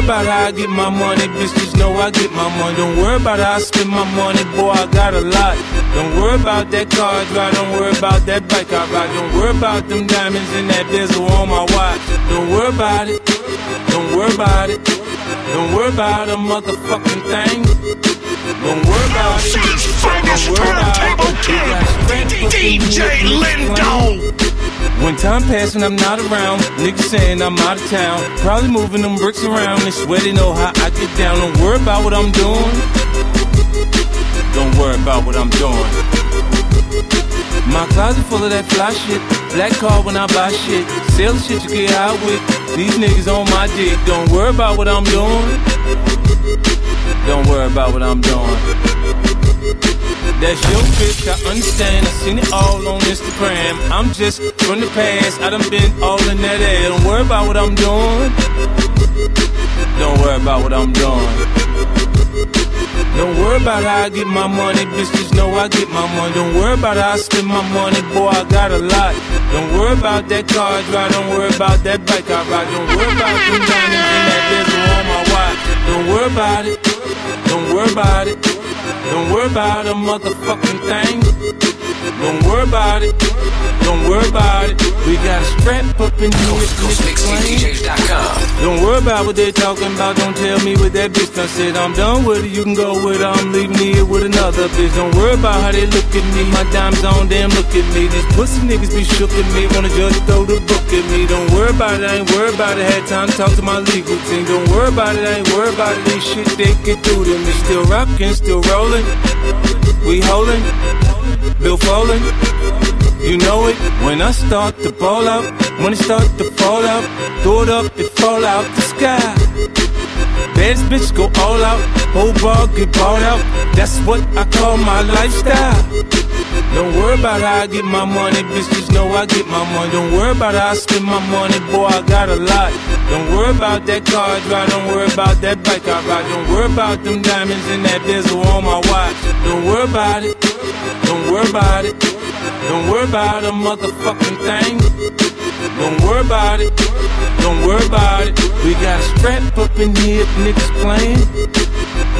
worry about how I get my money, bitch. Just know I get my money. Don't worry about how I spend my money, boy. I got a lot. Don't worry about that car I drive. Don't worry about that bike I ride. Don't worry about them diamonds and that bezel on my watch. Don't worry about it. Don't worry about it. Don't worry about a motherfucking thing. Don't worry about it. Don't worry about it. turntable We got strength kid, within DJ Lindo. When time passes and I'm not around, niggas saying I'm out of town. Probably moving them bricks around. They swear they know how I get down. Don't worry about what I'm doing. Don't worry about what I'm doing. My closet full of that fly shit. Black car when I buy shit. Sell the shit you get high with. These niggas on my dick. Don't worry about what I'm doing. Don't worry about what I'm doing. That's your bitch, I understand. I seen it all on Instagram. I'm just from the past. I done been all in that air. Don't worry about what I'm doing. Don't worry about what I'm doing. Don't worry about how I get my money, bitch. Just know I get my money. Don't worry about how I spend my money, boy. I got a lot. Don't worry about that car I drive. Don't worry about that bike I ride. Don't worry about them diamonds and that bezel on my watch. Don't worry about it. Don't worry about it. Don't worry about a motherfucking thing. Don't worry about it. Don't worry about it. We got a strap up in here. To Coast niggas Don't worry about what they're talking about. Don't tell me what that bitch done said. I'm done with it. You can go with her. I'm leaving here with another bitch. Don't worry about how they look at me. My dimes on them. Look at me. These pussy niggas be shook at me. Wanna just throw the book at me. Don't worry about it. I ain't worried about it. Had time to talk to my legal team. Don't worry about it. I ain't worried about it. Ain't shit they can do to me. Still rocking. Still rolling. We holding. Bill Foley. You know it when I start to ball out. When it start to fall out, throw it up, it fall out the sky. Baddest bitch go all out, whole bar get bought out. That's what I call my lifestyle. Don't worry about how I get my money, bitch. Just know I get my money. Don't worry about how I spend my money, boy. I got a lot. Don't worry about that car I drive. Don't worry about that bike I ride. Don't worry about them diamonds and that bezel on my watch. Don't worry about it. Don't worry about it. Don't worry about a motherfucking thing. Don't worry about it. Don't worry about it. We got a strap up in here, niggas playing.